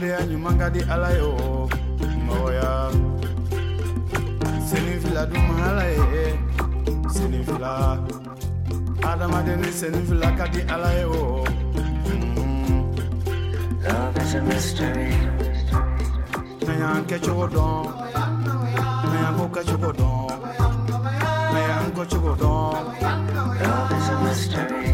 Nyumanga Seni fila duma Seni fila Adama seni fila Love is a mystery. Don ko don ko chogo don Love is a mystery.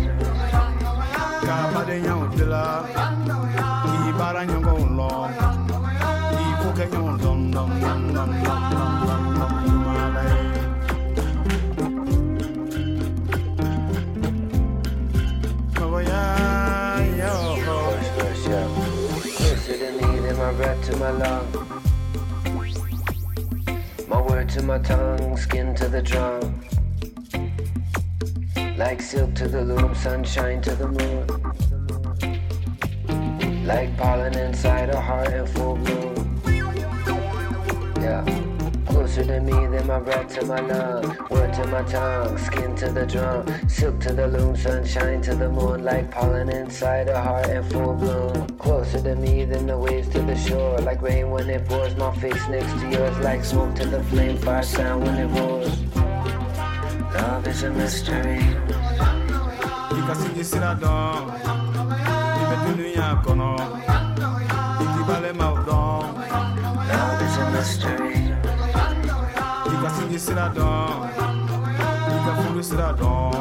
to my lung. My word to my tongue, skin to the drum. Like silk to the loom, sunshine to the moon. Like pollen inside a heart in full bloom. Yeah. Closer to me than my breath to my lung. Word to my tongue, skin to the drum. Silk to the loom, sunshine to the moon. Like pollen inside a heart in full bloom. Closer to me than the waves to the shore. Like rain when it pours, my face next to yours. Like smoke to the flame, fire sound when it roars. Love is a mystery. kasi sira dɔn i bɛ dunuya kɔnɔ i k'i balemaw sinji sira dɔn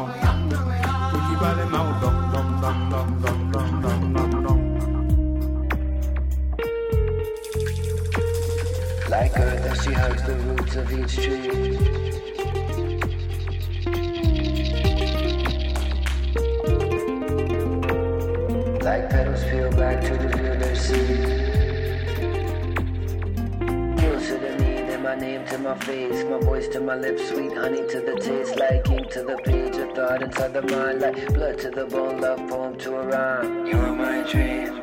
Like as she hugs the roots of each tree. Like petals feel back to reveal their seed. My name to my face, my voice to my lips, sweet honey to the taste, like ink to the page, a thought inside the mind, like blood to the bone, love poem to a rhyme. You're my dream.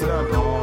da.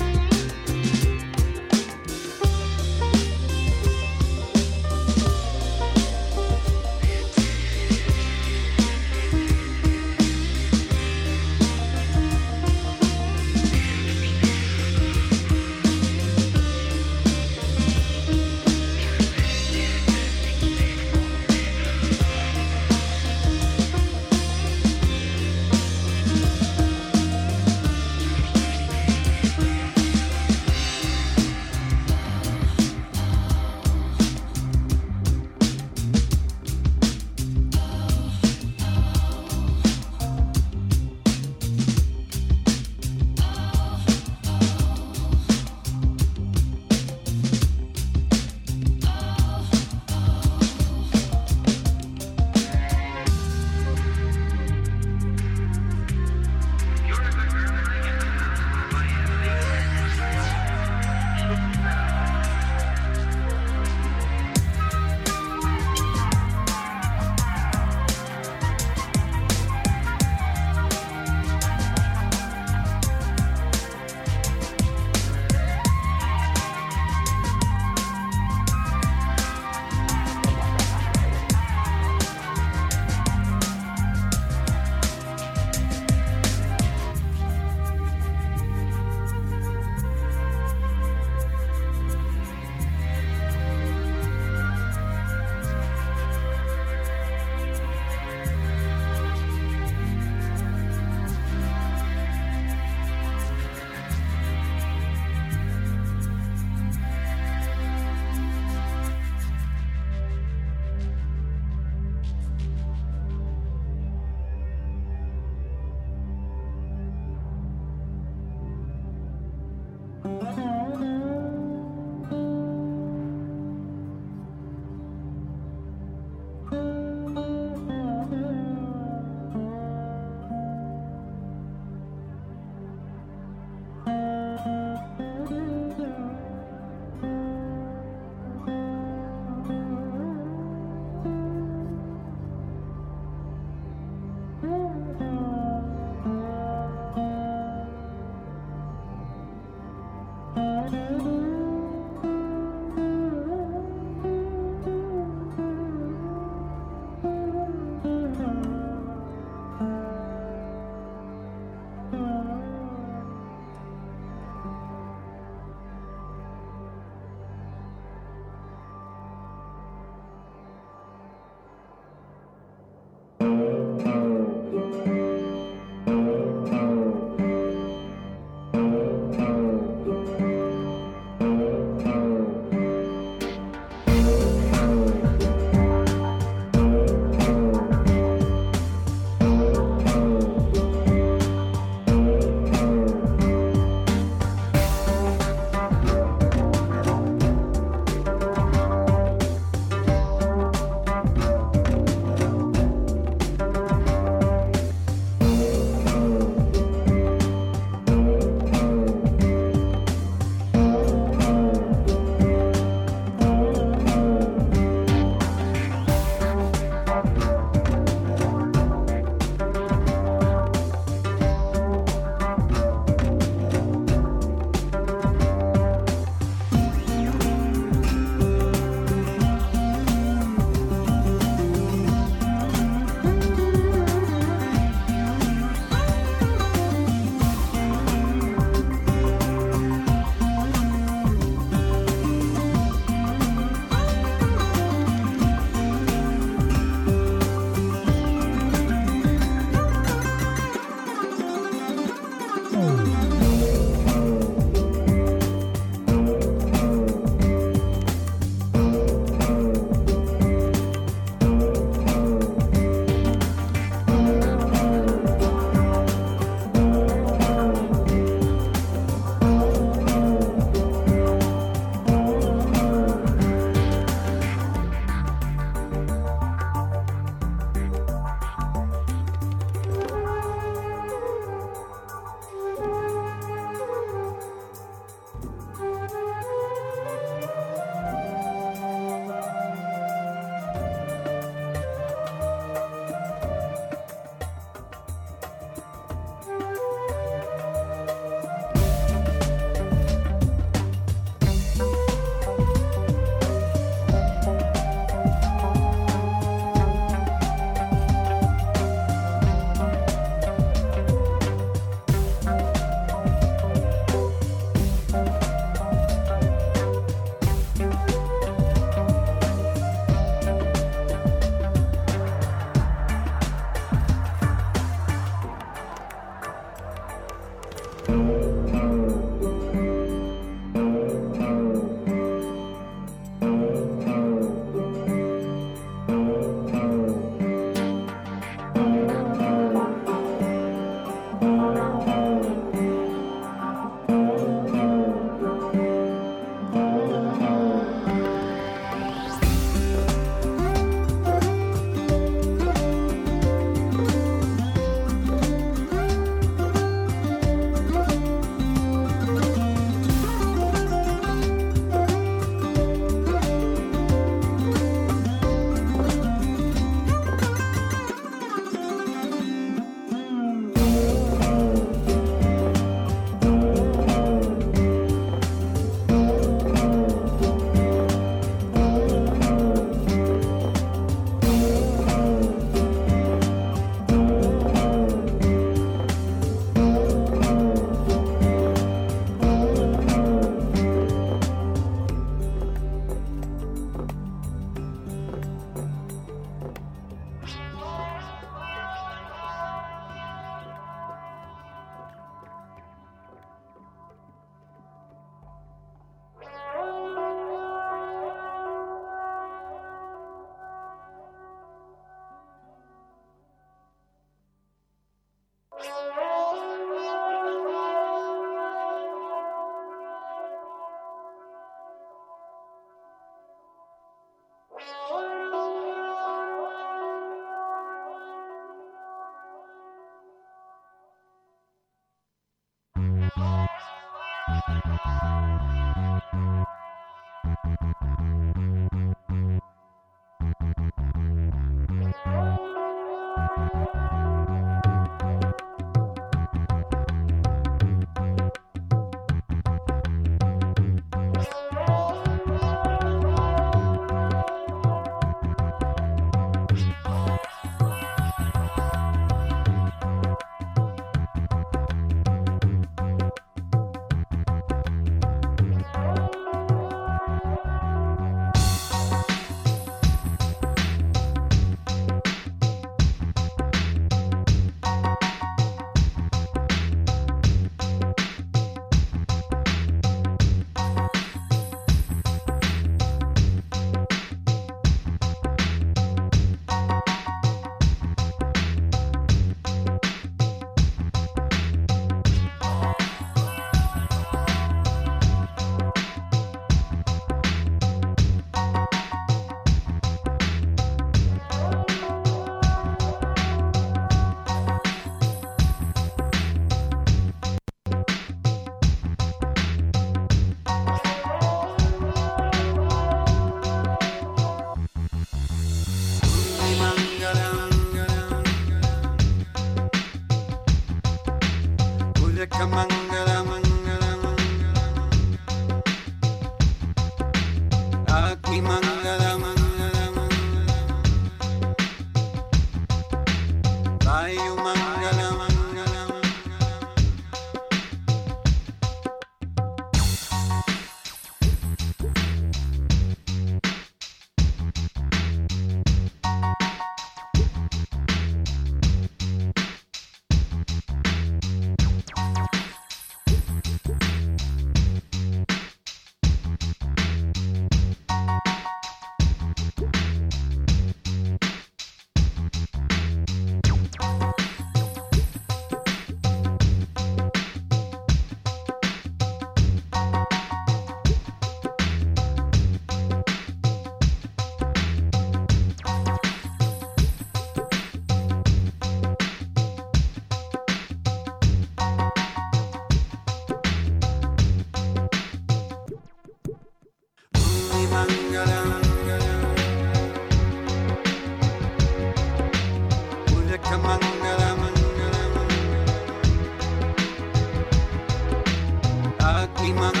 my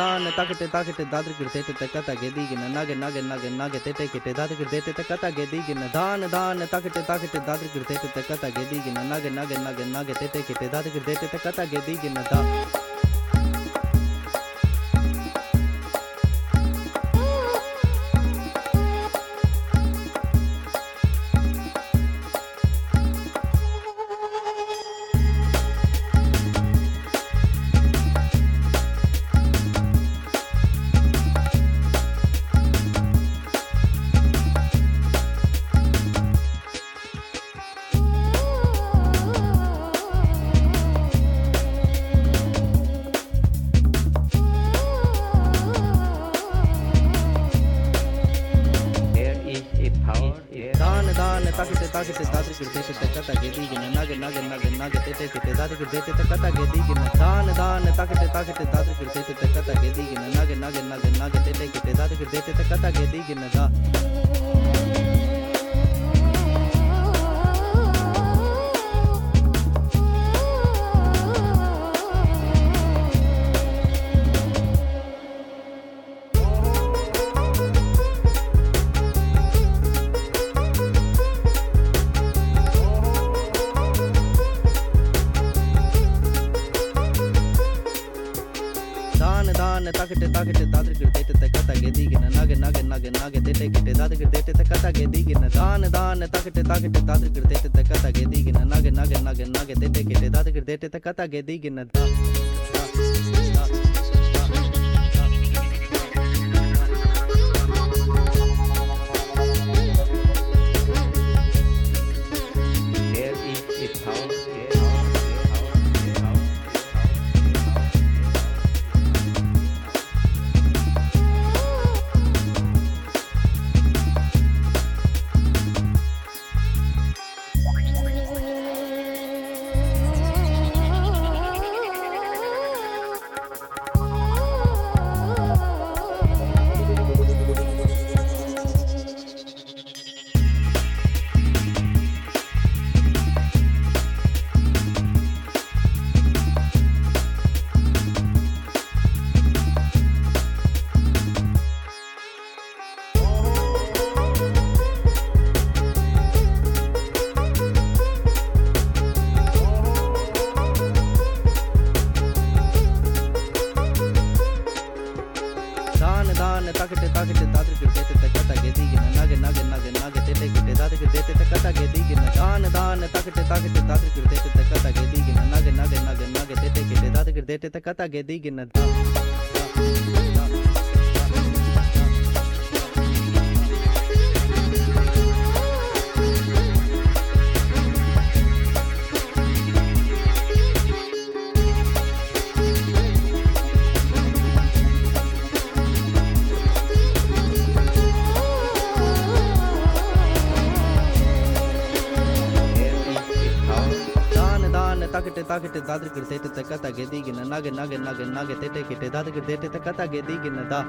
ದಾನ ದಾನ ತಕಟೆ ತಕಟೆ ದಾದ್ರ ಕಿಡ್ತೇಟೆ ತಕ್ಕತ ಗೆದಿಗಿನ ನಗೆ ನಗೆ ನಗೆ ನಗೆ ತೆಟೆ ಕಿಟೆ ದಾದ್ರ ಕಿಡ್ತೇಟೆ ತಕ್ಕತ ಗೆದಿಗಿನ ದಾನ ದಾನ ತಕಟೆ ತಕಟೆ ದಾದ್ರ ಕಿಡ್ತೇಟೆ ತಕ್ಕತ ಗೆದಿಗಿನ ನಗೆ ನಗೆ ನಗೆ ನಗೆ ತೆಟೆ ಕಿಟೆ ದಾದ್ರ ಕಿಡ್ತೇಟೆ ತಕ್ಕತ ಗೆದಿಗಿನ ದಾ గిట్టే తాకిట్టే దాదరికిడ తేటెత్త కథ గెదిగిన నాగె నాగె నాగె నాగె తెటే గిట్టే దాదరికిడ తేటెత్త కథ గెదిగిన దాన దాన తాకిట్టే తాకిట్టే దాదరికిడ తేటెత్త కథ గెదిగిన నాగె నాగె నాగె నాగె తెటే గిట్టే దాదరికిడ తేటెత్త కథ గెదిగిన దా ದಾದ್ರ ಕಿಡ್ತೇಟೆ తాగటే తాగటే దాదరికి తేట తక్క తగే దిగిన నాగె నాగె నాగె నాగె తేట కిటే దాదరికి తేట తక్క తగే దిగినదా